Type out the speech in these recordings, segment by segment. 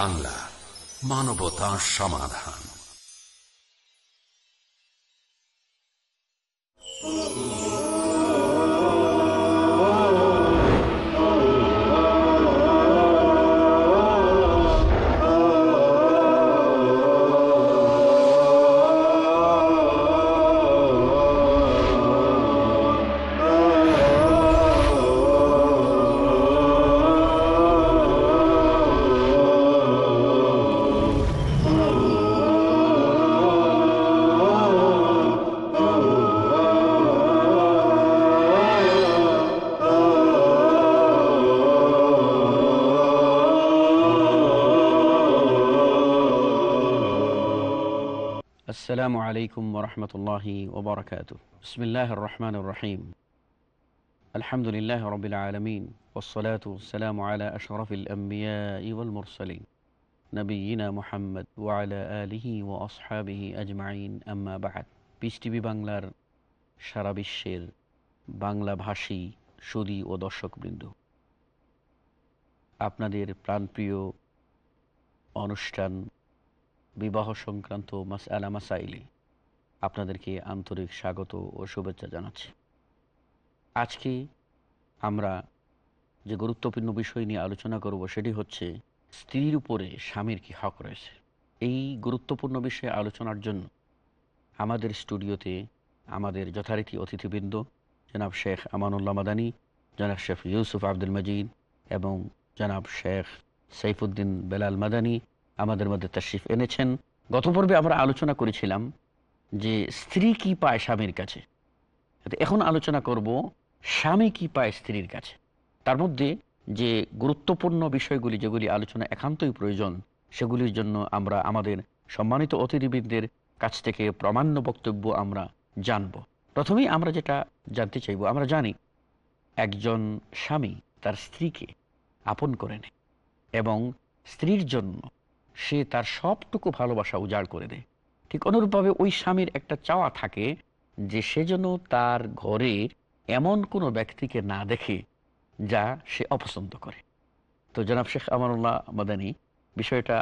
বাংলা মানবতা সমাধান। السلام عليكم ورحمة الله وبركاته بسم الله الرحمن الرحيم الحمد لله رب العالمين والصلاة والسلام على أشرف الأنبياء والمرسلين نبينا محمد وعلى آله وأصحابه أجمعين أما بعد piece TV বাংলার সারা বিশ্বের বাংলা ভাষী সুদী ও দর্শকবৃন্দ আপনাদের প্রাণপ্রিয় অনুষ্ঠান বিবাহ সংক্রান্ত মাস মাসাইলে আপনাদেরকে আন্তরিক স্বাগত ও শুভেচ্ছা জানাচ্ছি। আজকে আমরা যে গুরুত্বপূর্ণ বিষয় নিয়ে আলোচনা করব সেটি হচ্ছে স্ত্রীর উপরে স্বামীর কি হক রয়েছে। এই গুরুত্বপূর্ণ বিষয়ে আলোচনার জন্য আমাদের স্টুডিওতে আমাদের যথারীতি অতিথিবৃন্দ, জনাব শেখ আমানুল্লাহ মাদানী, জনাব শেখ ইউসুফ আব্দুল মজিদ এবং জনাব শেখ সাইফুদ্দিন বেলাল মাদানী আমাদের মধ্যে তশরিফ এনেছেন। গত পর্বে আমরা আলোচনা করেছিলাম যে স্ত্রী কি পায় স্বামীর কাছে। এখন আলোচনা করব স্বামী কি পায় স্ত্রীর কাছে। তার মধ্যে যে গুরুত্বপূর্ণ বিষয়গুলি যেগুলি আলোচনা একান্তই প্রয়োজন, সেগুলির জন্য আমরা আমাদের সম্মানিত অতিথিবৃন্দের কাছ থেকে প্রমাণ্য বক্তব্য আমরা জানব। প্রথমেই আমরা যেটা জানতে চাইব, আমরা জানি একজন স্বামী তার স্ত্রীকে আপন করে নেয় এবং স্ত্রীর জন্য সে তার সবটুকু ভালোবাসা উজাড় করে দেয়। ঠিক অনুরূপভাবে ওই স্বামীর একটা চাওয়া থাকে যে সে যেন তার ঘরে এমন কোনো ব্যক্তিকে না দেখে যা সে অপছন্দ করে। তো জনাব শেখ আমানুল্লাহ মাদানী, বিষয়টা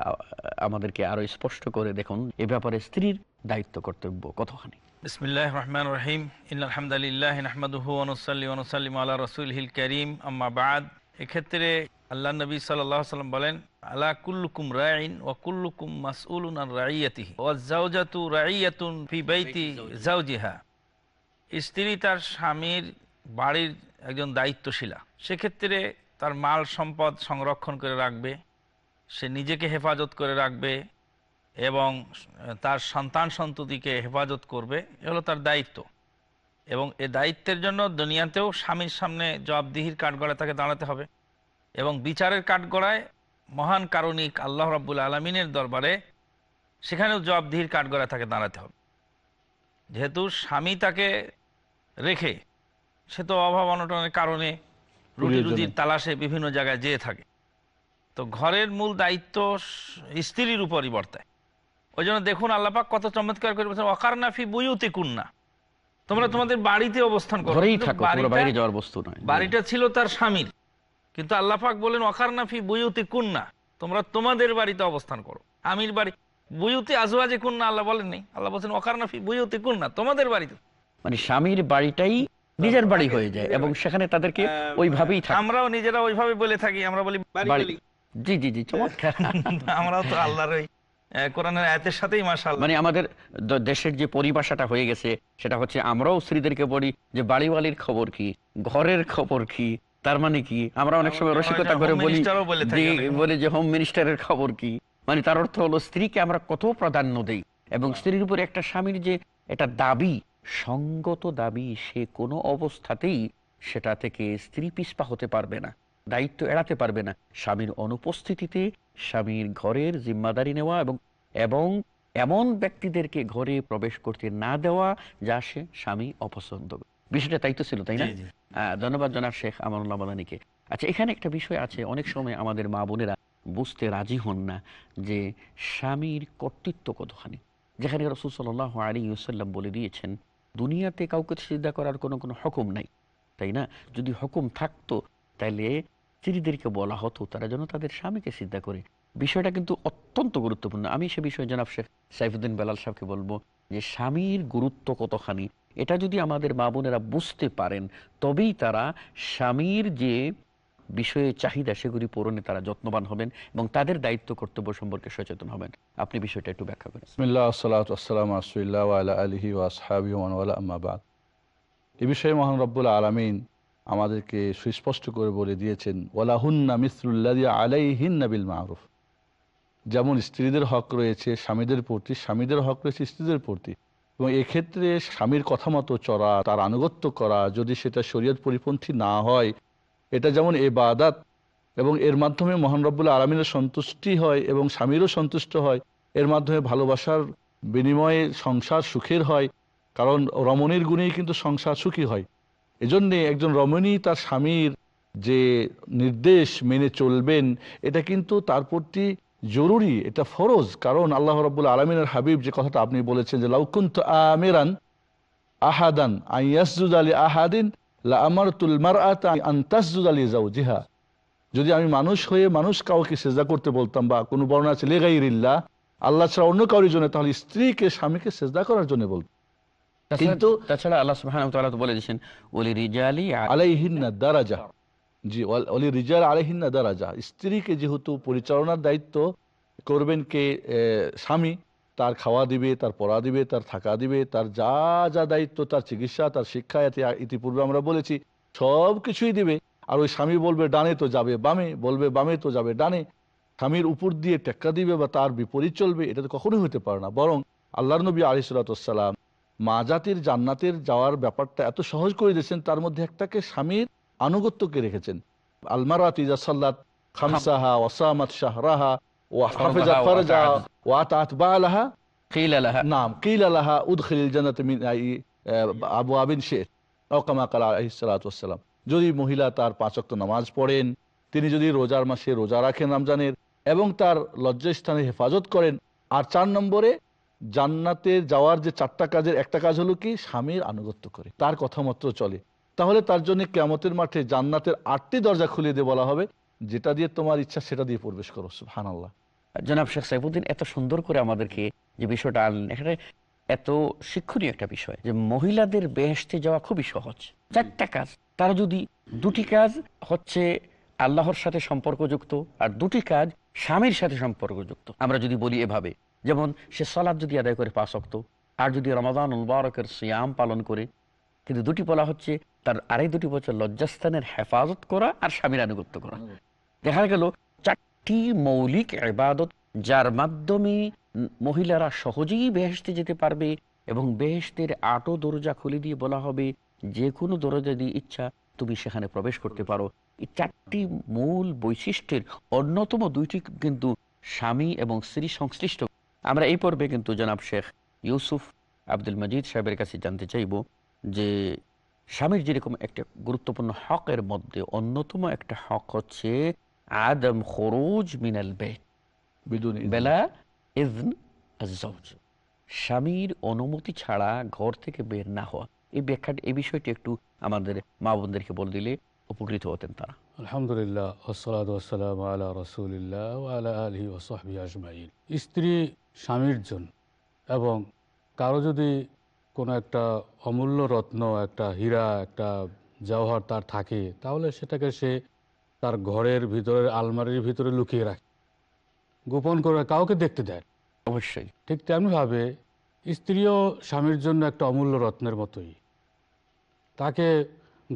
আমাদেরকে আরও স্পষ্ট করে দেখুন। এ ব্যাপারে স্ত্রীর দায়িত্ব কর্তব্য কতখানি? বিসমিল্লাহ রহমান রহিম। ইনহামদুলিল্লাহ নাহমাদুহু অনুসাল্লি আল্লাহ রসুল হিল করিম। আম্মা বাদ। এক্ষেত্রে আল্লাহ নবী সাল্লাহ সাল্লাম বলেন, আলা কুল্লুকুম রাইন ও কুল্লুকুম মাসউলুন আন রাইয়াতিহি ওয়া জাওজাতু রাইয়াতুন ফি বাইতি জাওজিহা স্ত্রী তার স্বামীর বাড়ির একজন দায়িত্বশীলা। সেক্ষেত্রে তার মাল সম্পদ সংরক্ষণ করে রাখবে, সে নিজেকে হেফাজত করে রাখবে এবং তার সন্তান সন্ততিকে হেফাজত করবে, এ হলো তার দায়িত্ব। এবং এ দায়িত্বের জন্য দুনিয়াতেও স্বামীর সামনে জবাবদিহির কাঠগড়ায় তাকে দাঁড়াতে হবে। এবং বিচারের কাঠগড়ায় মহান কারণিক আল্লাহ রাব্বুল আলমিনের দরবারে সেখানেও জবাবদিহির কাঠগড়ায় তাকে দাঁড়াতে হবে। যেহেতু স্বামী তাকে রেখে সে তো অভাব অনটনের কারণে রুটি রুজির তালাশে বিভিন্ন জায়গায় যেয়ে থাকে। তো ঘরের মূল দায়িত্ব স্ত্রীর উপরই বর্তায়। ওই জন্য দেখুন আল্লাপাক কত চমৎকার করে বলছেন অকারনাফি বুয়ুতে কুন্না। তোমরা তোমাদের বাড়িতে অবস্থান করো। বাড়িটা ছিল তার স্বামীর। কিন্তু আল্লাপাক বলেন অকারনাফি বুয়ুতে কুন্না। তোমরা তোমাদের বাড়িতে অবস্থান করো। আমির বাড়ি বুয়ুতে আজওয়াজে কুন্না আল্লাহ বলেন নেই আল্লাহ বলছেন অকারনাফি বুয়ুতে কুন্না তোমাদের বাড়িতে। মানে স্বামীর বাড়িটাই নিজের বাড়ি হয়ে যায় এবং সেখানে তাদেরকে ওইভাবেই থাকে। আমরাও নিজেরা ওইভাবে বলে থাকি আমরা বলি বাড়ি জি জি জি চমৎকার। আমরাও তো আল্লাহর ওই কোরআনের আয়াতের সাথেই মাশাল মানে আমাদের দেশের যে পরিভাষাটা হয়ে গেছে সেটা হচ্ছে আমরাও স্ত্রীদেরকে বলি যে বাড়িওয়ালির খবর কি? ঘরের খবর কি? তার মানে কি? আমরা অনেক সময় রসিকতা করে বলি বলে যে- বলে যে হোম মিনিস্টারের খবর কি? মানে তার অর্থ হলো স্ত্রীকে আমরা কত প্রাধান্য দেই? এবং স্ত্রীর উপরে একটা স্বামীর যে এটা দাবি সঙ্গত দাবি সে কোনো অবস্থাতেই সেটা থেকে স্ত্রী পিসপা হতে পারবে না দায়িত্ব এড়াতে পারবে না। স্বামীর অনুপস্থিতিতে স্বামীর ঘরের জিম্মাদারি নেওয়া এবং এবং এমন ব্যক্তিদেরকে ঘরে প্রবেশ করতে না দেওয়া যা সে স্বামী অপছন্দ করে। বিষয়টা তাই তো ছিল তাই না? ধন্যবাদ জনাব শেখ আমানুল্লাহ মাদানিকে। আচ্ছা এখানে একটা বিষয় আছে অনেক সময় আমাদের মা বোনেরা বুঝতে রাজি হন না যে স্বামীর কর্তৃত্ব কতখানি। যেখানে রসুল সাল্লাহ আলী ইউসাল্লাম বলে দিয়েছেন দুনিয়াতে কাউকে সিদ্ধা করার কোনো কোনো হুকুম নাই। তাই না? যদি হুকুম থাকতো তাহলে স্ত্রীদেরকে বলা হতো তারা যেন তাদের স্বামীকে সিদ্ধা করে। বিষয়টা কিন্তু অত্যন্ত গুরুত্বপূর্ণ। আমি সে বিষয়ে জনাব শেখ সাইফুদ্দিন বেলাল সাহেবকে বলব যে স্বামীর গুরুত্ব কতখানি এটা যদি আমাদের মা বোনেরা বুঝতে পারেন, তবেই তারা স্বামীর যে বিষয়ে চাহিদা, সেগুলি পূরণে তারা যত্নবান হবেন এবং তাদের দায়িত্ব কর্তব্য সম্পর্কে সচেতন হবেন। আপনি বিষয়টা একটু ব্যাখ্যা করেন। আলহি এ বিষয়ে মহান রব্বুল আলমিন আমাদেরকে সুস্পষ্ট করে বলে দিয়েছেন, ওয়ালাহুন্না মিসরুল্লাদি আলাইহিন্না বিল মারুফ। যেমন স্ত্রীদের হক রয়েছে, স্বামীদের প্রতি, স্বামীদের হক রয়েছে, স্ত্রীদের প্রতি। এবং এক্ষেত্রে স্বামীর কথা মতো চড়া, তার আনুগত্য করা, যদি সেটা শরীয়ত পরিপন্থী না হয়, এটা যেমন এবাদাত এবং এর মাধ্যমে মহান রব্বুল আলমিনের সন্তুষ্টি হয় এবং স্বামীরও সন্তুষ্ট হয়, এর মাধ্যমে ভালোবাসার বিনিময়ে সংসার সুখের হয়, কারণ রমণীর গুণেই কিন্তু সংসার সুখী হয়। এজন্যে একজন রমণী তার স্বামীর যে নির্দেশ মেনে চলবেন, এটা কিন্তু তার প্রতি জরুরি এটা ফরজ কারণ আল্লাহ রব্বুল আলমিনের হাবিব যে কথাটা আপনি বলেছেন যে লাউকুন্ত আমেরান আহাদান আইয়াসজুদ আলী আহাদিন আমার তুলমার আন্তাসজুদ আলী জিহা যদি আমি মানুষ হয়ে মানুষ কাউকে সেজা করতে বলতাম বা কোনো বর্ণনা আছে লেগাইরিল্লা আল্লাহ ছাড়া অন্য কারোর জন্য তাহলে স্ত্রীকে স্বামীকে সেজদা করার জন্য বলতো কিন্তু তাছাড়া আল্লাহ বলে দিয়েছেন ওলি রিজালি দারাজা। জি অলি রিজাল আলাইহিন্না দারাজা। স্ত্রীকে যেহেতু পরিচালনার দায়িত্ব করবেন কে স্বামী, তার খাওয়া দিবে, তার পড়া দিবে, তার থাকা দিবে, তার যা যা দায়িত্ব, তার চিকিৎসা, তার শিক্ষা ইতিপূর্বে আমরা বলেছি, সব কিছুই দিবে। আর ওই স্বামী বলবে, ডানে তো যাবে বামে। বলবে, বামে তো যাবে ডানে। স্বামীর উপর দিয়ে টেক্কা দিবে বা তার বিপরীত চলবে, এটা তো কখনোই হতে পারে না। বরং আল্লাহ নবী আলিসাল্লাম মা জাতির জান্নাতের যাওয়ার ব্যাপারটা এত সহজ করে দিয়েছেন, তার মধ্যে একটাকে স্বামীর আনুগত্যকে রেখেছেন। আলমারাত ইজা সাল্লাত খামসাহা ওয়াসামাত শাহরাহা ও হাফিজাত ফারজা ওয়া তাত বালাহা। নাম কিলা লাহা উদখিল জান্নাত আবু আবিন শেখ। ও কামা কালা আলাইহিস সালাতু ওয়াসসালাম যদি মহিলা তার পাঁচ ওয়াক্ত নামাজ পড়েন তিনি যদি রোজার মাসে রোজা রাখেন রমজানের এবং তার লজ্জাস্থানে হেফাজত করেন আর চার নম্বরে জান্নাতে যাওয়ার যে চারটা কাজের একটা কাজ হলো কি? স্বামীর আনুগত্য করে। তার কথা মতো চলে। তাহলে তার জন্য কেমতের মাঠে জান্নাতের আটটি দরজা খুলে দিয়ে বলা হবে, যেটা দিয়ে তোমার ইচ্ছা সেটা দিয়ে প্রবেশ করো সুহান আল্লাহ জনাব শেখ সাইফুদ্দিন, এত সুন্দর করে আমাদেরকে যে বিষয়টা আনলেন, এখানে এত শিক্ষণীয় একটা বিষয় যে মহিলাদের বেহেস্তে যাওয়া খুবই সহজ। চারটা কাজ। তারা যদি দুটি কাজ হচ্ছে আল্লাহর সাথে সম্পর্কযুক্ত আর দুটি কাজ স্বামীর সাথে সম্পর্কযুক্ত। আমরা যদি বলি এভাবে, যেমন সে সলাদ যদি আদায় করে পাঁচ অক্ত আর যদি রমাদান উলবারকের সিয়াম পালন করে কিন্তু দুটি বলা হচ্ছে তার আড়াই দুটি বছর লজ্জাস্থানের হেফাজত করা আর স্বামীর আনুগত্য করা। দেখা গেল চারটি মৌলিক ইবাদত যার মাধ্যমে মহিলারা সহজেই বেহেশতে যেতে পারবে এবং বেহেশতের আটো দরজা খুলে দিয়ে বলা হবে, যে কোনো দরজা দিয়ে ইচ্ছা তুমি সেখানে প্রবেশ করতে পারো। এই চারটি মূল বৈশিষ্ট্যের অন্যতম দুইটি কিন্তু স্বামী এবং স্ত্রী সংশ্লিষ্ট। আমরা এই পর্বে কিন্তু জনাব শেখ ইউসুফ আব্দুল মজিদ সাহেবের কাছে জানতে চাইব যে স্বামীর যেরকম একটা গুরুত্বপূর্ণ হকের মধ্যে অন্যতম একটা হক হচ্ছে আদম খরুজ মিনাল বেলা ইজন। স্বামীর অনুমতি ছাড়া ঘর থেকে বের না হওয়া। এই ব্যাখ্যা এই বিষয়টি একটু আমাদের মা বোনদেরকে বলে দিলে উপকৃত হতেন তারা। আলহামদুলিল্লাহ ওসালাম রসুলিল্লাহ আলহি ওসহবি স্ত্রী স্বামীর জন্য এবং কারও যদি কোনো একটা অমূল্য রত্ন একটা হীরা একটা জওহর তার থাকে তাহলে সেটাকে সে তার ঘরের ভিতরে আলমারির ভিতরে লুকিয়ে রাখে। গোপন করে কাউকে দেখতে দেয় অবশ্যই। ঠিক তেমনিভাবে স্ত্রীও স্বামীর জন্য একটা অমূল্য রত্নের মতোই। তাকে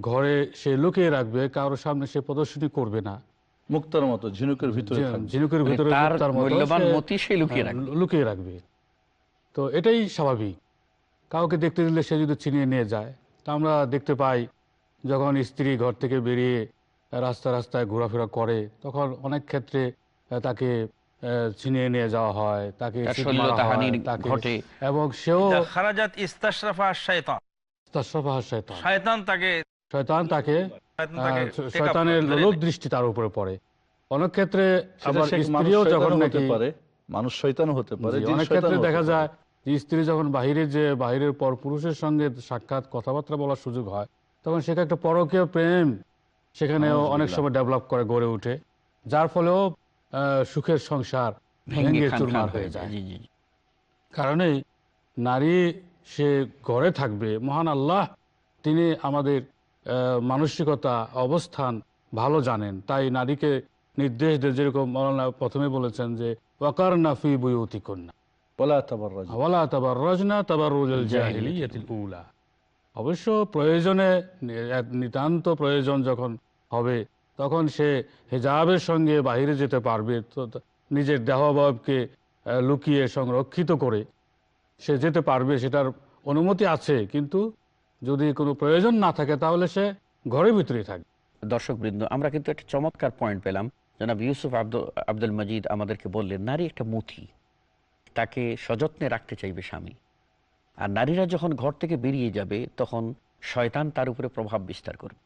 ঘরে সে লুকিয়ে রাখবে কারোর সামনে সে প্রদর্শনী করবে না। মুক্তার মতো ঝিনুকের ভিতরে ঝিনুকের ভিতরে তার মতো মূল্যবান সে- মতি সে লুকিয়ে হ্যাঁ, লুকিয়ে রাখবে। তো এটাই স্বাভাবিক। কাউকে দেখতে দিলে সে যদি ছিনিয়ে নিয়ে যায় তা আমরা দেখতে পাই যখন স্ত্রী ঘর থেকে বেরিয়ে রাস্তা রাস্তায় ঘোরাফেরা করে তখন অনেক ক্ষেত্রে তাকে ছিনিয়ে নিয়ে যাওয়া হয় তাকে। এবং সেও ইদা খারাজাত ইস্তাশরাফা শয়তান শয়তান শয়তান তাকে শয়তান শয়তান শয়তানের নেয়। দৃষ্টি তার উপরে পড়ে অনেক ক্ষেত্রে আবার মানুষ স্ত্রীও যখন হতে নাকি পারে মানুষ শয়তানও হতে পারে অনেক ক্ষেত্রে দেখা যায় স্ত্রী যখন বাহিরে যে বাহিরের পর পুরুষের সঙ্গে সাক্ষাৎ কথাবার্তা বলার সুযোগ হয় তখন সেখানে একটা পরকীয় প্রেম। সেখানেও অনেক সময় ডেভেলপ করে গড়ে ওঠে। যার ফলেও সুখের সংসার ভেঙে চুরমার হয়ে যায়। কারণে নারী সে ঘরে থাকবে মহান আল্লাহ তিনি আমাদের আহ, মানসিকতা অবস্থান ভালো জানেন। তাই নারীকে নির্দেশ দেয় যেরকম মৌলানা প্রথমে বলেছেন যে ওয়াকার নাফি বুয়ুতি কন্যা জাহিলিয়াতিল উলা। অবশ্য প্রয়োজনে এক নিতান্ত প্রয়োজন যখন হবে তখন সে হেজাবের সঙ্গে বাইরে যেতে পারবে তো নিজের দেহাবয়বকে আহ, লুকিয়ে সংরক্ষিত করে সে যেতে পারবে সেটার অনুমতি আছে। কিন্তু যদি কোনো প্রয়োজন না থাকে তাহলে সে ঘরের ভিতরেই থাকবে। দর্শক বৃন্দ আমরা কিন্তু একটা চমৎকার পয়েন্ট পেলাম। জনাব ইউসুফ আব্দুল আব্দুল মজিদ আমাদেরকে বললেন নারী একটা মথি। তাকে সযত্নে রাখতে চাইবে স্বামী। আর নারীরা যখন ঘর থেকে বেরিয়ে যাবে, তখন শয়তান তার উপরে প্রভাব বিস্তার করবে।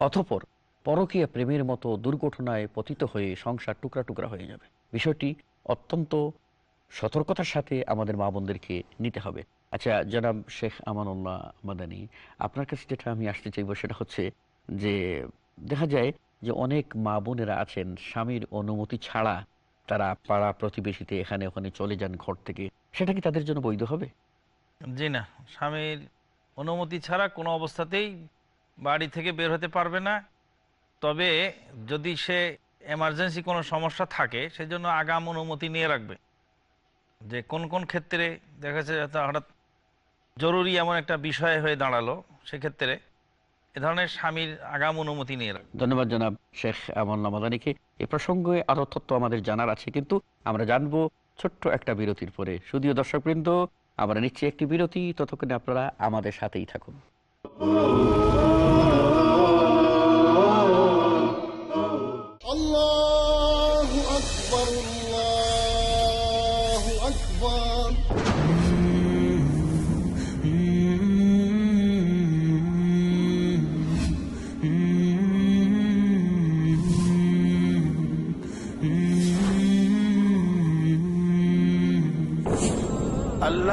অথপর পরকীয়া প্রেমের মতো দুর্ঘটনায় পতিত হয়ে সংসার টুকরা টুকরা হয়ে যাবে। বিষয়টি অত্যন্ত সতর্কতার সাথে আমাদের মা বোনদেরকে নিতে হবে। আচ্ছা জনাব শেখ আমানুল্লাহ মাদানী, আপনার কাছে যেটা আমি আসতে চাইব সেটা হচ্ছে যে, দেখা যায় যে অনেক মা বোনেরা আছেন স্বামীর অনুমতি ছাড়া তারা পাড়া প্রতিবেশীতে এখানে ওখানে চলে যান ঘর থেকে, সেটা কি তাদের জন্য বৈধ হবে? জি না, স্বামীর অনুমতি ছাড়া কোনো অবস্থাতেই বাড়ি থেকে বের হতে পারবে না। তবে যদি সে এমার্জেন্সি কোনো সমস্যা থাকে, সেজন্য আগাম অনুমতি নিয়ে রাখবে। যে কোন কোন ক্ষেত্রে, দেখা যাচ্ছে হঠাৎ জরুরি এমন একটা বিষয় হয়ে দাঁড়াল, সেক্ষেত্রে এ ধরনের স্বামীর আগাম অনুমতি নিয়ে ধন্যবাদ জনাব শেখ আমল মাদানিকে এ প্রসঙ্গে আরও তথ্য আমাদের জানার আছে কিন্তু আমরা জানব ছোট্ট একটা বিরতির পরে। শুধুও দর্শকবৃন্দ আমরা নিচ্ছি একটি বিরতি ততক্ষণে আপনারা আমাদের সাথেই থাকুন। আল্লাহ আকবর আল্লাহ আকবর।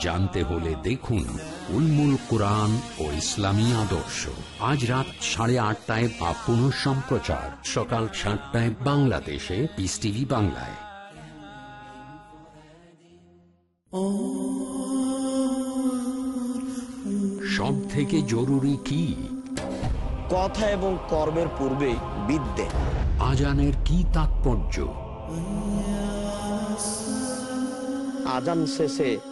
জানতে হলে দেখুন উলমুল কোরআন ও ইসলামী আদর্শ। আজ রাত সাড়ে আটটায় বা পুনঃ সম্প্রচার। সকাল সাতটায় বাংলাদেশে পিস টিভি বাংলায়। সব থেকে জরুরি কি? কথা এবং কর্মের পূর্বে বিদ্যে। আজানের কি তাৎপর্য? আজান শেষে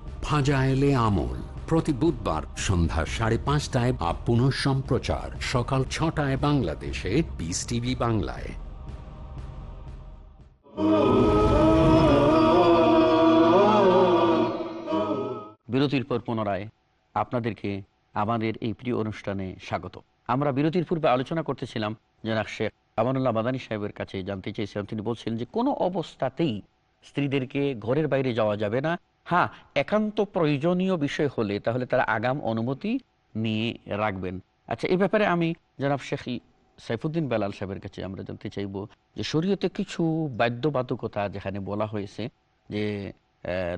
ফাজায়েলে আমল। প্রতি বুধবার সন্ধ্যা সাড়ে পাঁচটায় বা পুনঃ সম্প্রচার। সকাল ছটায় বাংলাদেশে পিস টিভি বাংলায়। বিরতির পর পুনরায় আপনাদেরকে আমাদের এই প্রিয় অনুষ্ঠানে স্বাগত। আমরা বিরতির পূর্বে আলোচনা করতেছিলাম জনাক শেখ আমানুল্লাহ মাদানী সাহেবের কাছে জানতে চেয়েছিলাম। তিনি বলছেন যে কোনো অবস্থাতেই স্ত্রীদেরকে ঘরের বাইরে যাওয়া যাবে না হ্যাঁ একান্ত প্রয়োজনীয় বিষয় হলে তাহলে তারা আগাম অনুমতি নিয়ে রাখবেন। আচ্ছা এই ব্যাপারে আমি জনাব শেখ সাইফুদ্দিন বেলাল সাহেবের কাছে আমরা জানতে চাইব যে শরীয়তে কিছু বাধ্যবাধকতা যেখানে বলা হয়েছে যে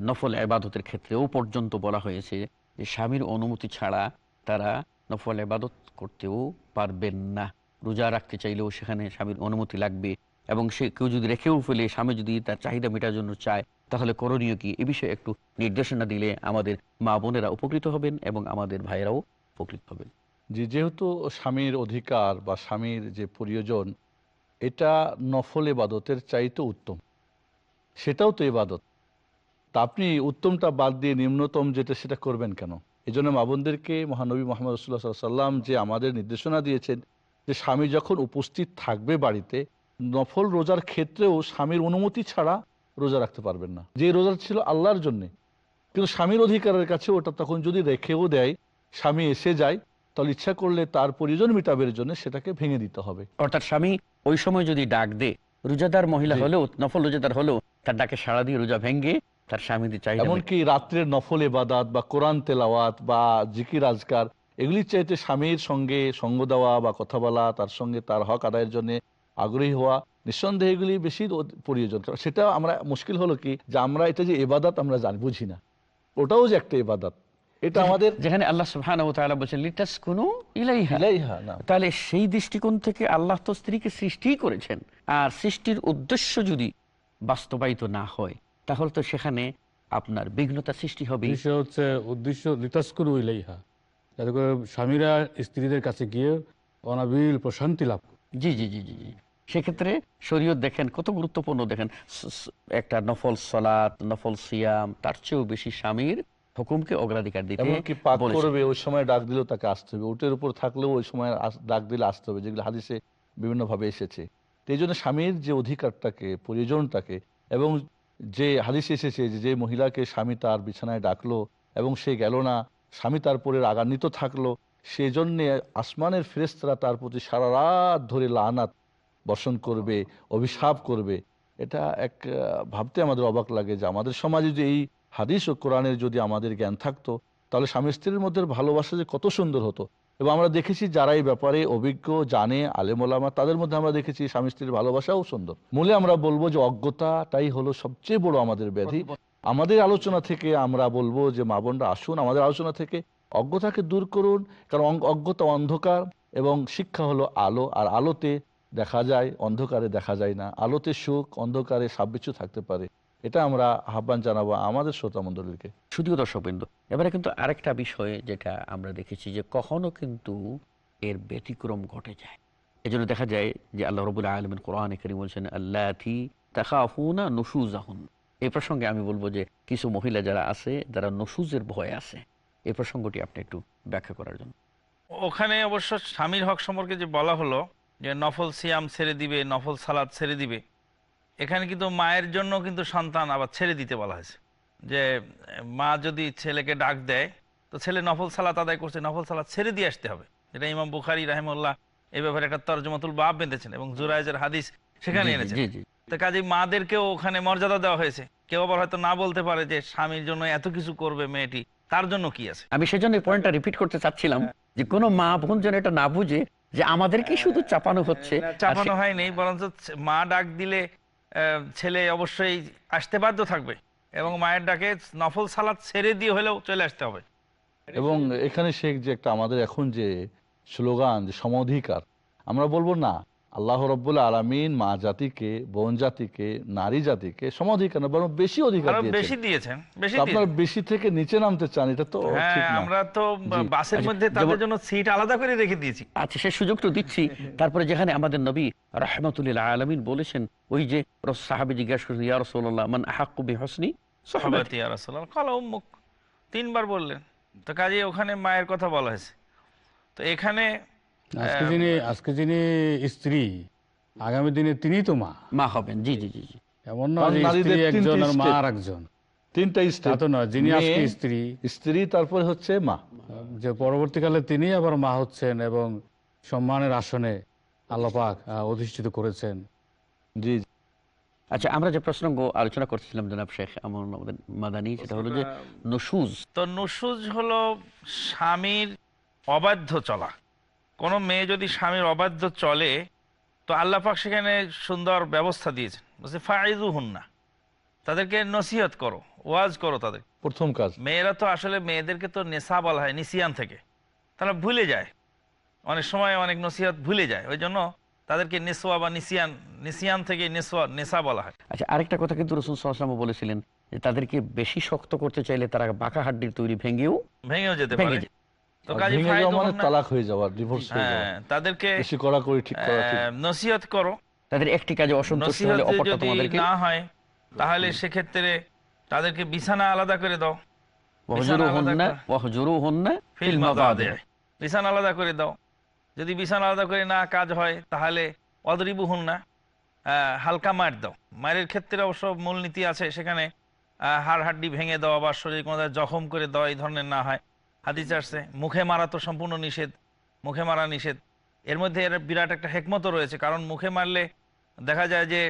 নফল এবাদতের ক্ষেত্রেও পর্যন্ত বলা হয়েছে যে স্বামীর অনুমতি ছাড়া তারা নফল এবাদত করতেও পারবেন না। রোজা রাখতে চাইলেও সেখানে স্বামীর অনুমতি লাগবে এবং সে কেউ যদি রেখেও ফেলে, স্বামী যদি তার চাহিদা মেটার জন্য চায় তাহলে করণীয় কি? এ বিষয়ে একটু নির্দেশনা দিলে আমাদের মা বোনেরা উপকৃত হবেন এবং আমাদের ভাইয়েরাও উপকৃত হবেন। যে যেহেতু স্বামীর অধিকার বা স্বামীর যে প্রয়োজন, এটা নফল এবাদতের চাইতে উত্তম। সেটাও তো এবাদত। তা আপনি উত্তমটা বাদ দিয়ে নিম্নতম যেটা, সেটা করবেন কেন? এই জন্য মাবনদেরকে মহানবী মোহাম্মদ রসুল্লাহ সাল্লাম যে আমাদের নির্দেশনা দিয়েছেন যে স্বামী যখন উপস্থিত থাকবে বাড়িতে, নফল রোজার ক্ষেত্রেও স্বামীর অনুমতি ছাড়া রোজা রাখতে পারবেন না। যে রোজা ছিল আল্লাহর জন্যে। কিন্তু স্বামীর অধিকারের কাছে ওটা তখন যদি রেখেও দেয় স্বামী এসে যায় তাহলে ইচ্ছা করলে তার প্রয়োজন মিটাবের জন্য সেটাকে ভেঙে দিতে হবে। অর্থাৎ স্বামী ওই সময় যদি ডাক দে রোজাদার মহিলা। হলেও নফল রোজাদার হলেও তার ডাকে সাড়া দিয়ে রোজা ভেঙ্গে তার স্বামীদের চাই এমনকি রাত্রের নফল এবাদাত বা কোরআন তেলাওয়াত বা জিকির আজকার এগুলির চাইতে স্বামীর সঙ্গে সঙ্গ দেওয়া বা কথা বলা তার সঙ্গে তার হক আদায়ের জন্য আগ্রহী হওয়া নিঃসন্দেহে এগুলি বেশি প্রয়োজন। কারণ সেটা আমরা মুশকিল হলো কি যে আমরা এটা যে এবাদাত আমরা জানি বুঝি না। ওটাও যে একটা এবাদাত। এটা আমাদের যেখানে আল্লাহ সুবহানাহু ওয়া তাআলা বলেছেন লিতাসকুনু ইলাইহা। ইলাইহা না। তাহলে সেই দৃষ্টিকোণ থেকে আল্লাহ তো স্ত্রীকে সৃষ্টিই করেছেন। আর সৃষ্টির উদ্দেশ্য যদি বাস্তবায়িত না হয় তাহলে তো সেখানে আপনার বিঘ্নতা সৃষ্টি হবে বিষয় হচ্ছে উদ্দেশ্য লিতাস্কুরু ইলাইহা। যাতে করে স্বামীরা স্ত্রীদের কাছে গিয়ে অনাবিল প্রশান্তি লাভ জি জি জি জি জি। সেক্ষেত্রে শরীয়ত দেখেন কত গুরুত্বপূর্ণ দেখেন। একটা নফল সলাত নফল সিয়াম তার চেয়েও বেশি স্বামীর হুকুমকে অগ্রাধিকার দিতে এমনকি পাক করবে ওই সময় ডাক দিলেও তাকে আসতে হবে। উটের উপর থাকলেও ওই সময় ডাক দিলে আসতে হবে যেগুলো হাদিসে বিভিন্নভাবে এসেছে। এই জন্য স্বামীর যে অধিকারটাকে প্রয়োজনটাকে এবং যে হাদিসে এসেছে যে যে মহিলাকে স্বামী তার বিছানায় ডাকলো এবং সে গেল না স্বামী তার পরে রাগান্বিত থাকল সেজন্যে আসমানের ফেরেস্তারা তার প্রতি সারা রাত ধরে লানাত বর্ষণ করবে, অভিশাপ করবে। এটা এক ভাবতে আমাদের অবাক লাগে যে আমাদের সমাজে যে এই হাদিস ও কোরআনের যদি আমাদের জ্ঞান থাকতো, তাহলে স্বামী স্ত্রীর মধ্যে ভালোবাসা যে কত সুন্দর হতো। এবং আমরা দেখেছি যারা এই ব্যাপারে অভিজ্ঞ, জানে আলেমোলামা তাদের মধ্যে আমরা দেখেছি স্বামী স্ত্রীর ভালোবাসাও সুন্দর। মূলে আমরা বলব যে অজ্ঞতাটাই হলো সবচেয়ে বড় আমাদের ব্যাধি। আমাদের আলোচনা থেকে আমরা বলব যে মা বোনরা আসুন, আমাদের আলোচনা থেকে অজ্ঞতাকে দূর করুন। কারণ অজ্ঞতা অন্ধকার এবং শিক্ষা হলো আলো, আর আলোতে দেখা যায় অন্ধকারে দেখা যায় না। আলোতে সুখ অন্ধকারে সাববিচ্ছু থাকতে পারে। এটা আমরা আহ্বান জানাব আমাদের শ্রোতা মণ্ডলীকে শুধুও দর্শকবৃন্দ এবারে কিন্তু আরেকটা বিষয় যেটা আমরা দেখেছি যে কখনো কিন্তু এর ব্যতিক্রম ঘটে যায়। এজন্য দেখা যায় যে আল্লাহ রবুল আলমিন কোরআন করিম বলছেন আল্লাহ তাকাফুনা নসুজাহুন। এই প্রসঙ্গে আমি বলব যে কিছু মহিলা যারা আছে যারা নসুজের ভয় আছে এই প্রসঙ্গটি আপনি একটু ব্যাখ্যা করার জন্য। ওখানে অবশ্য স্বামীর হক সম্পর্কে যে বলা হলো যে নফল সিয়াম ছেড়ে দিবে নফল সালাদ ছেড়ে দিবে। এখানে কিন্তু মায়ের জন্য কিন্তু সন্তান আবার ছেড়ে দিতে বলা হয়েছে। যে মা যদি ছেলেকে ডাক দেয় তো ছেলে নফল সালাত আদায় করছে নফল সালাত ছেড়ে দিয়ে আসতে হবে। যেটা ইমাম বুখারি রাহেমুল্লাহ এই ব্যাপারে একটা তর্জমাতুল বাপ বেঁধেছেন এবং জুরাইজের হাদিস সেখানে এনেছেন। তো কাজে মাদেরকেও ওখানে মর্যাদা দেওয়া হয়েছে। কেউ আবার হয়তো না বলতে পারে যে স্বামীর জন্য এত কিছু করবে মেয়েটি তার জন্য কি আছে? আমি সেজন্য পয়েন্টটা রিপিট করতে চাচ্ছিলাম যে কোনো মা বোন যেন এটা না বুঝে যে আমাদেরকে শুধু চাপানো হচ্ছে। চাপানো হয় হয়নি বরঞ্চ মা ডাক দিলে আহ, ছেলে অবশ্যই আসতে বাধ্য থাকবে এবং মায়ের ডাকে নফল সালাদ ছেড়ে দিয়ে হলেও চলে আসতে হবে। এবং এখানে শেখ যে একটা আমাদের এখন যে স্লোগান যে সমধিকার আমরা বলব না আল্লাহ রব্বুল আলমিন মা জাতিকে বোন জাতিকে নারী জাতিকে সমাধিকার না বরং বেশি অধিকার বেশি দিয়েছেন আপনার বেশি থেকে নিচে নামতে চান এটা তো হ্যাঁ আমরা তো বাসের আচ্ছা, মধ্যে তাদের জন্য সিট আলাদা করে রেখে দিয়েছি। আচ্ছা সে সুযোগ তো দিচ্ছি। তারপরে যেখানে আমাদের নবী রহমতুল্লাহ আলমিন বলেছেন ওই যে সাহাবী জিজ্ঞাসা করছেন ইয়া রসোল্লাহ মান আহাক্কুবি হসনি সহবতী? আর রাসূলুল্লাহ কালা উম্মুক। তিনবার বললেন। তো কাজে ওখানে মায়ের কথা বলা হয়েছে। তো এখানে আজকে যিনি আজকে যিনি স্ত্রী আগামী দিনে তিনি তো মা। মা হবেন জি জি জি জি। এমন না কারণ যে নারীদের স্ত্রী একজন আর মা আর একজন তিনটা তা স্টেপ। তো নয় যিনি আজকে স্ত্রী। স্ত্রী তারপরে হচ্ছে মা। যে পরবর্তীকালে তিনি আবার মা হচ্ছেন এবং সম্মানের আসনে আল্লাপাক অধিষ্ঠিত করেছেন। জি জি। আচ্ছা আমরা যে প্রসঙ্গ আলোচনা করছিলাম জনাব শেখ আমর মাদানি সেটা হলো যে নসুজ। তো নুসুজ হলো স্বামীর অবাধ্য চলা। কোনো মেয়ে যদি স্বামীর অবাধ্য চলে তো আল্লাহ পাক সেখানে সুন্দর ব্যবস্থা দিয়েছেন। বলছে ফাইজু হুন না তাদেরকে নসিহত করো ওয়াজ করো তাদের। প্রথম কাজ। মেয়েরা তো আসলে মেয়েদেরকে তো নেশা বলা হয় নিসিয়ান থেকে। তারা ভুলে যায়। অনেক সময় অনেক নসিহত ভুলে যায়। ওই জন্য তাদেরকে নেশোয়া বা নিসিয়ান নিসিয়ান থেকে নেশোয়া নেশা বলা হয়। আচ্ছা আরেকটা কথা কিন্তু রসুল সাল্লাম বলেছিলেন যে তাদেরকে বেশি শক্ত করতে চাইলে তারা বাঁকা হাড্ডির তৈরি ভেঙেও ভেঙেও যেতে পারে। তো কাজে মানে তালাক হয়ে যাওয়া ডিভোর্স হয়ে যাওয়া। হ্যাঁ, তাদেরকে বেশি করা করে ঠিক করা নসিহত করো। তাদের একটি কাজে অসন্তুষ্ট হলে অপরটা তোমাদেরকে না হয় তাহলে তাদেরকে বিছানা আলাদা করে দাও। বিছানা আলাদা করে- দাও। যদি বিছানা আলাদা করে না কাজ হয় তাহলে অদরিবু হুন না। হালকা মার দাও। মায়ের ক্ষেত্রে অবশ্য মূলনীতি আছে সেখানে হাড় হাড্ডি ভেঙে দেওয়া বা শরীর কোনো জখম করে দেওয়া এই ধরনের না হয়। হাদিস আসছে মুখে মারা তো সম্পূর্ণ নিষেধ মুখে মারা নিষেধ। এর মধ্যে এর বিরাট একটা হেকমতও রয়েছে কারণ মুখে মারলে দেখা যায় যে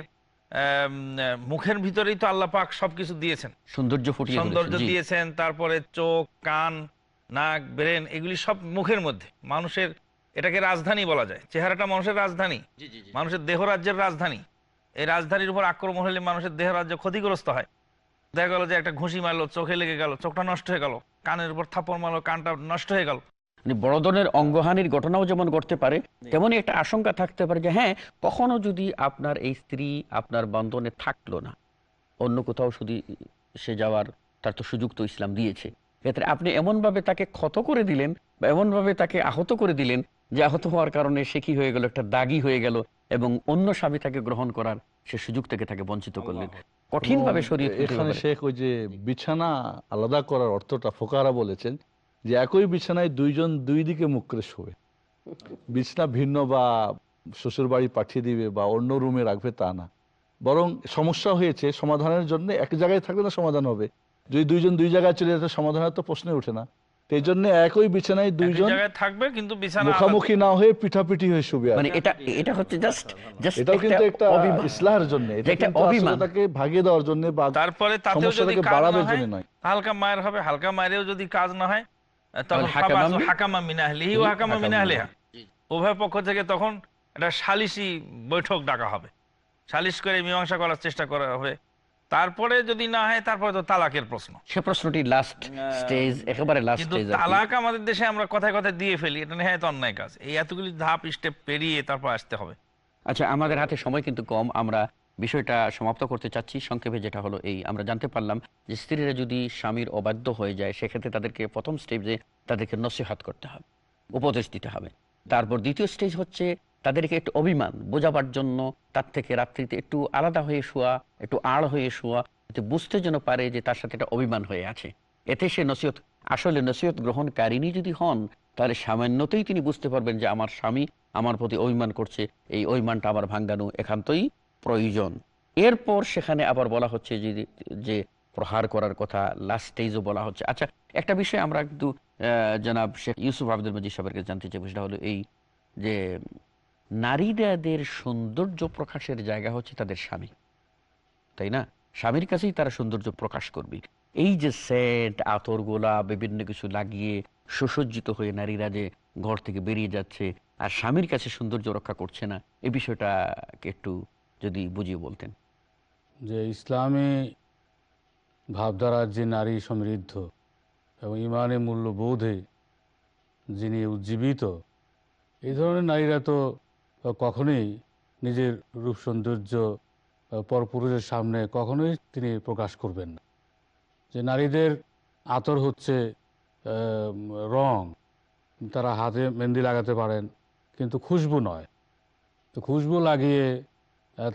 মুখের ভিতরেই তো আল্লাহ পাক সবকিছু দিয়েছেন। সৌন্দর্য ফুটিয়ে সৌন্দর্য দিয়েছেন তারপরে চোখ কান নাক ব্রেন এগুলি সব মুখের মধ্যে। মানুষের এটাকে রাজধানী বলা যায়। চেহারাটা মানুষের রাজধানী। মানুষের দেহ রাজ্যের রাজধানী। এই রাজধানীর উপর আক্রমণ হলে মানুষের দেহ রাজ্য ক্ষতিগ্রস্ত হয়। দেখা গেল যে একটা ঘুষি মারলো চোখে লেগে গেল চোখটা নষ্ট হয়ে গেল। কানের উপর থাপড় মারলো, কানটা নষ্ট হয়ে গেল। মানে বড় ধরনের অঙ্গহানির ঘটনাও যেমন ঘটতে পারে, তেমনই একটা আশঙ্কা থাকতে পারে যে হ্যাঁ কখনো যদি আপনার এই স্ত্রী আপনার বন্ধনে থাকল না, অন্য কোথাও শুধু সে যাওয়ার, তার তো সুযোগ তো ইসলাম দিয়েছে। ক্ষেত্রে আপনি এমনভাবে তাকে ক্ষত করে দিলেন বা এমনভাবে তাকে আহত করে দিলেন যে, আহত হওয়ার কারণে সে কি হয়ে গেল, একটা দাগি হয়ে গেল এবং অন্য স্বামী তাকে গ্রহণ করার সে সুযোগ থেকে তাকে বঞ্চিত করলেন। কঠিনভাবে শরীর এখানে শেখ ওই যে বিছানা আলাদা করার অর্থটা ফোকারা বলেছেন যে একই বিছানায় দুইজন দুই দিকে মুখ করে শোবে। বিছানা ভিন্ন বা শ্বশুর বাড়ি পাঠিয়ে দিবে বা অন্য রুমে রাখবে তা না। বরং সমস্যা হয়েছে সমাধানের জন্য এক জায়গায় থাকলে না সমাধান হবে। যদি দুইজন দুই জায়গায় চলে যেতে সমাধানের তো প্রশ্নে ওঠে না। এই জন্য একই বিছানায় দুইজন থাকবে কিন্তু বিছানা মুখামুখি না হয়ে পিঠাপিঠি হয়ে শুবে মানে এটা এটা হচ্ছে জাস্ট জাস্ট এটাও কিন্তু একটা ইসলাহের জন্য। এটা অভিমান। তাকে ভাগিয়ে দেওয়ার জন্য বা তারপরে তাতেও যদি কাজ বাড়াবার না হয় জন্য নয়। হালকা মায়ের হবে হালকা মায়েরও যদি কাজ না হয় তখন তাহলে হাকামা মিন- মিনাহলিহি ও হাকামা হাকামা মিনাহলিহা উভয় পক্ষ থেকে তখন একটা সালিসি বৈঠক ডাকা হবে। সালিশ করে মীমাংসা করার চেষ্টা করা হবে। তারপরে যদি না হয় তারপরে তো তালাকের প্রশ্ন। সে প্রশ্নটি লাস্ট স্টেজ একেবারে লাস্ট কিন্তু স্টেজ তালাক আমাদের দেশে আমরা কথায় কথায় দিয়ে ফেলি এটা নেহায় অন্যায় কাজ। এই এতগুলি ধাপ স্টেপ পেরিয়ে তারপর আসতে হবে। আচ্ছা আমাদের হাতে সময় কিন্তু কম আমরা বিষয়টা সমাপ্ত করতে চাচ্ছি। সংক্ষেপে যেটা হলো এই আমরা জানতে পারলাম যে স্ত্রীরা যদি স্বামীর অবাধ্য হয়ে যায় সেক্ষেত্রে তাদেরকে প্রথম স্টেজে তাদেরকে নসিহাত করতে হবে উপদেশ দিতে হবে। তারপর দ্বিতীয় স্টেজ হচ্ছে তাদেরকে একটু অভিমান বোঝাবার জন্য তার থেকে রাত্রিতে একটু আলাদা হয়ে শোয়া একটু আড় হয়ে শোয়া বুঝতে যেন পারে যে তার সাথে একটা অভিমান হয়ে আছে। এতে সে নসিহত আসলে নসিহত গ্রহণকারিনী যদি হন তাহলে সামান্যতেই তিনি বুঝতে পারবেন যে আমার স্বামী আমার প্রতি অভিমান করছে এই অভিমানটা আমার ভাঙ্গানো একান্তই প্রয়োজন। এরপর সেখানে আবার বলা হচ্ছে যে যে প্রহার করার কথা লাস্ট স্টেজও বলা হচ্ছে। আচ্ছা একটা বিষয় আমরা আহ, জনাব শেখ ইউসুফ আব্দুল মজিদ সাহেবের কাছে জানতে চাই সেটা হলো এই যে নারীদের সৌন্দর্য প্রকাশের জায়গা হচ্ছে তাদের স্বামী। তাই না? স্বামীর কাছেই তারা সৌন্দর্য প্রকাশ করবে। এই যে সেন্ট, আতর গোলা বিভিন্ন কিছু লাগিয়ে সুসজ্জিত হয়ে নারীরা যে ঘর থেকে বেরিয়ে যাচ্ছে, আর স্বামীর কাছে সৌন্দর্য রক্ষা করছে না এই বিষয়টাকে একটু যদি বুঝিয়ে বলতেন। যে ইসলামে ভাবধারার যে নারী সমৃদ্ধ এবং ইমানে মূল্যবোধে যিনি উজ্জীবিত, এই ধরনের নারীরা তো কখনোই নিজের রূপ সৌন্দর্য পরপুরুষের সামনে কখনোই তিনি প্রকাশ করবেন না। যে নারীদের আতর হচ্ছে রং, তারা হাতে মেহেন্দি লাগাতে পারেন, কিন্তু খুশবু নয়। তো খুশবু লাগিয়ে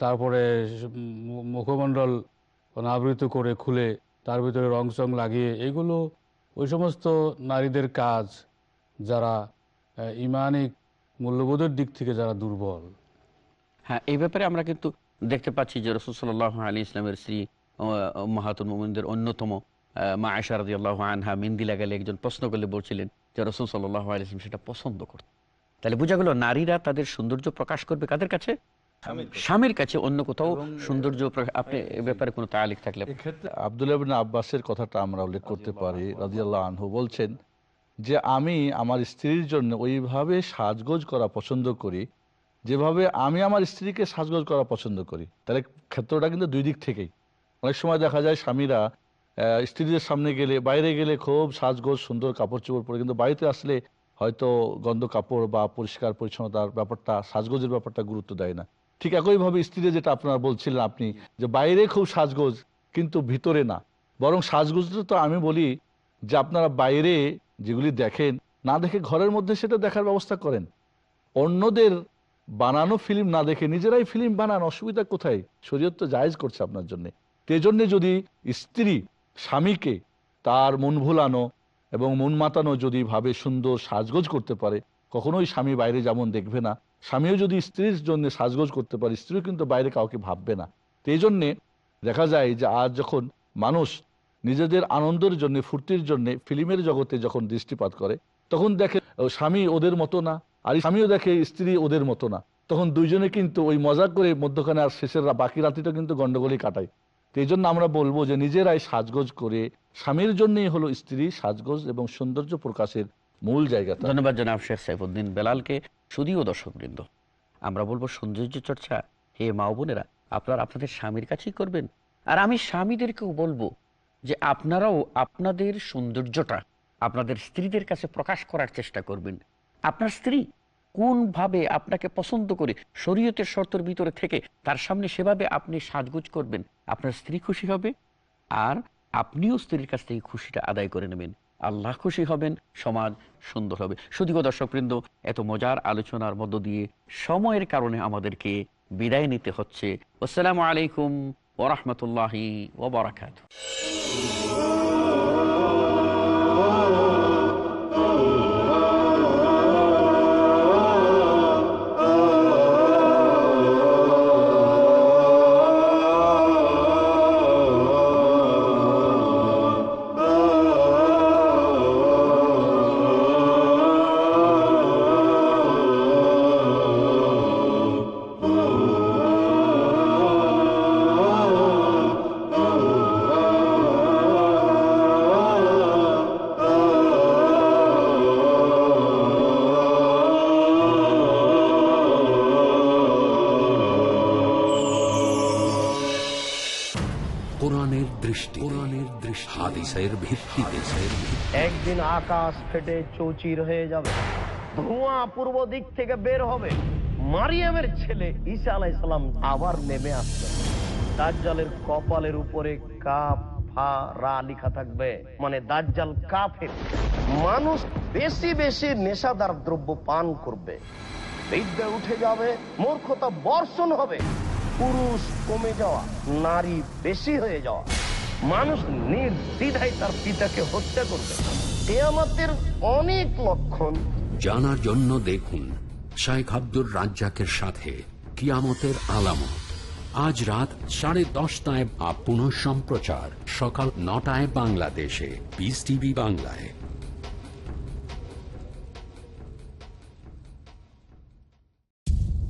তারপরে মুখমণ্ডল আবৃত করে খুলে, তার ভিতরে রং চং লাগিয়ে, এগুলো ওই সমস্ত নারীদের কাজ যারা ইমানিক মূল্যবোধের দিক থেকে যারা দুর্বল। হ্যাঁ এই ব্যাপারে আমরা কিন্তু দেখতে পাচ্ছি যে রসুল সাল্লাহ আলী ইসলামের স্ত্রী মাহাতুল মোমিনদের অন্যতম মা আয়সা রাজি আল্লাহ আনহা মেহেন্দি লাগালে একজন প্রশ্ন করলে বলছিলেন যে রসুল সাল্লাহ আলী ইসলাম সেটা পছন্দ করত। তাহলে বোঝা গেল নারীরা তাদের সৌন্দর্য প্রকাশ করবে কাদের কাছে? স্বামীর কাছে। অন্য কোথাও সৌন্দর্য আপনি এ ব্যাপারে কোনো তালিক থাকলে এক্ষেত্রে আবদুল্লাহ আব্বাসের কথাটা আমরা উল্লেখ করতে পারি রাজিয়াল্লাহ আনহু বলছেন যে আমি আমার স্ত্রীর জন্য ওইভাবে সাজগোজ করা পছন্দ করি, যেভাবে আমি আমার স্ত্রীকে সাজগোজ করা পছন্দ করি। তাহলে ক্ষেত্রটা কিন্তু দুই দিক থেকেই। অনেক সময় দেখা যায় স্বামীরা স্ত্রীদের সামনে গেলে, বাইরে গেলে খুব সাজগোজ, সুন্দর কাপড় চোপড় পরে কিন্তু বাড়িতে আসলে হয়তো গন্ধ কাপড় বা পরিষ্কার পরিচ্ছন্নতার ব্যাপারটা, সাজগোজের ব্যাপারটা গুরুত্ব দেয় না। ঠিক একইভাবে স্ত্রীরা যেটা আপনারা বলছিলেন আপনি, যে বাইরে খুব সাজগোজ, কিন্তু ভিতরে না। বরং সাজগোজ তো আমি বলি যে আপনারা বাইরে যেগুলি দেখেন, না দেখে ঘরের মধ্যে সেটা দেখার ব্যবস্থা করেন। অন্যদের বানানো ফিল্ম না দেখে নিজেরাই ফিল্ম বানান, অসুবিধা কোথায়? শরীয়ত তো জায়েজ করছে আপনার জন্য। জন্যে যদি স্ত্রী স্বামীকে তার মন ভুলানো এবং মন মাতানো যদি ভাবে সুন্দর সাজগোজ করতে পারে, কখনোই স্বামী বাইরে যেমন দেখবে না, স্বামীও যদি স্ত্রীর জন্য সাজগোজ করতে পারে, স্ত্রীও কিন্তু বাইরে কাউকে ভাববে না। তো এই জন্যে দেখা যায় যে আজ যখন মানুষ নিজেদের আনন্দের জন্য, ফুর্তির জন্য ফিল্মের জগতে যখন দৃষ্টিপাত করে, তখন দেখে স্বামী ওদের মতো না। আর স্বামীও দেখে, স্ত্রী ওদের মতো না। তখন দুইজনে কিন্তু ওই মজা করে মধ্যখানে আর শেষের বাকি রাতিটা কিন্তু গন্ডগোলই কাটায়। তো এই জন্য আমরা বলব যে, নিজেরাই সাজগোজ করে স্বামীর জন্যই হলো স্ত্রী সাজগোজ এবং সৌন্দর্য প্রকাশের মূল জায়গা ধন্যবাদ জানাব শেখ সাইফুদ্দিন বেলালকে। শুধুও দর্শকবৃন্দ, আমরা বলব সৌন্দর্য চর্চা। হে মা বোনেরা, আপনারা আপনাদের স্বামীর কাছেই করবেন। আর আমি স্বামীদেরকেও বলব যে আপনারাও আপনাদের সৌন্দর্যটা আপনাদের স্ত্রীদের কাছে প্রকাশ করার চেষ্টা করবেন। আপনার স্ত্রী কোনভাবে আপনাকে পছন্দ করে শরীয়তের শর্তের ভিতরে থেকে তার সামনে সেভাবে আপনি সাজগুজ করবেন, আপনার স্ত্রী খুশি হবে আর আপনিও স্ত্রীর কাছ থেকে খুশিটা আদায় করে নেবেন। আল্লাহ খুশি হবেন, সমাজ সুন্দর হবে। শুধুও দর্শকবৃন্দ, এত মজার আলোচনার মধ্য দিয়ে সময়ের কারণে আমাদেরকে বিদায় নিতে হচ্ছে। আসসালামু আলাইকুম ورحمة الله وبركاته. একদিন আকাশ ফেটে চৌচির হয়ে যাবে। ধোঁয়া পূর্ব দিক থেকে বের হবে। মারিয়ামের ছেলে আবার নেমে আসবে। দাজ্জালের কপালের উপরে কাপ থাকবে। মানে দাজ্জাল কাফের। মানুষ বেশি বেশি নেশাদার দ্রব্য পান করবে। বিদ্যা উঠে যাবে, মূর্খতা বর্ষণ হবে। পুরুষ কমে যাওয়া, নারী বেশি হয়ে যাওয়া। মানুষ নির্দ্বিধায় তার পিতাকে হত্যা করবে। কেয়ামতের অনেক লক্ষণ। জানার জন্য দেখুন শাইখ আব্দুর রাজ্জাকের সাথে কিয়ামতের আলামত। আজ রাত সাড়ে দশটায় আপ পুনঃ সম্প্রচার সকাল নটায় বাংলাদেশে পিস টিভি বাংলায়।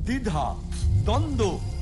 দ্বিধা দ্বন্দ্ব